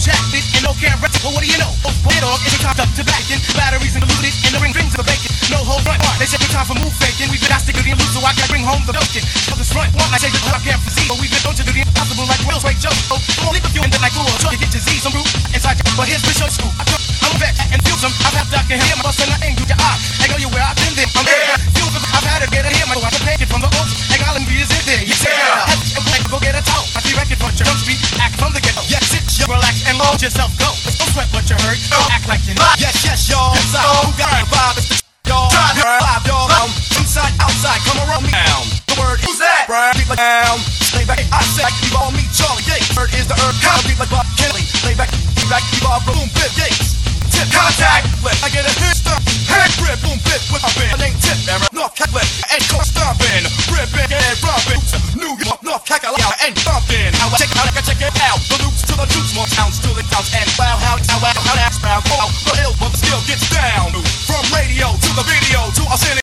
jack, bitch, and no can rest. But what do you know? Oh, it off, it's time up to back in. Batteries and diluted, and the ring. Rings of bacon. Home the bacon. So this front one, I say the I can't foresee, but we've been known to do the impossible like Will's Ray Joe. So I'm only leave a few in the night cool, so you get your Z, some root inside. But here's the show school. I took, I'm a vet and feel some. I've had Dr. Bust and I ain't do your eye. I know you where I've been there. I'm there. You, I've had to get a him, I can take it from the oaks. And Island B is in there. You say, Yeah. Go get a toe. I see record puncher. Don't speak. Act from the ghetto. Yes, it's your relax and load yourself. Go. Don't sweat what you heard. Don't act like you know. Yes, yes, y'all. Like down. Stay back. I said, you all me, Charlie Gates. Word is the earth. Beat like Bob Kelly. Lay back, be back, you all boom, bip, Gates. Tip, contact, flip. I get a hit stomp. Head grip, boom, bip, with my band. My name Tip, Aaron. North Cacklet. And court stomping. Ripping and robbing. New York, North Cacklet. And stomping. I check it out, I check it out.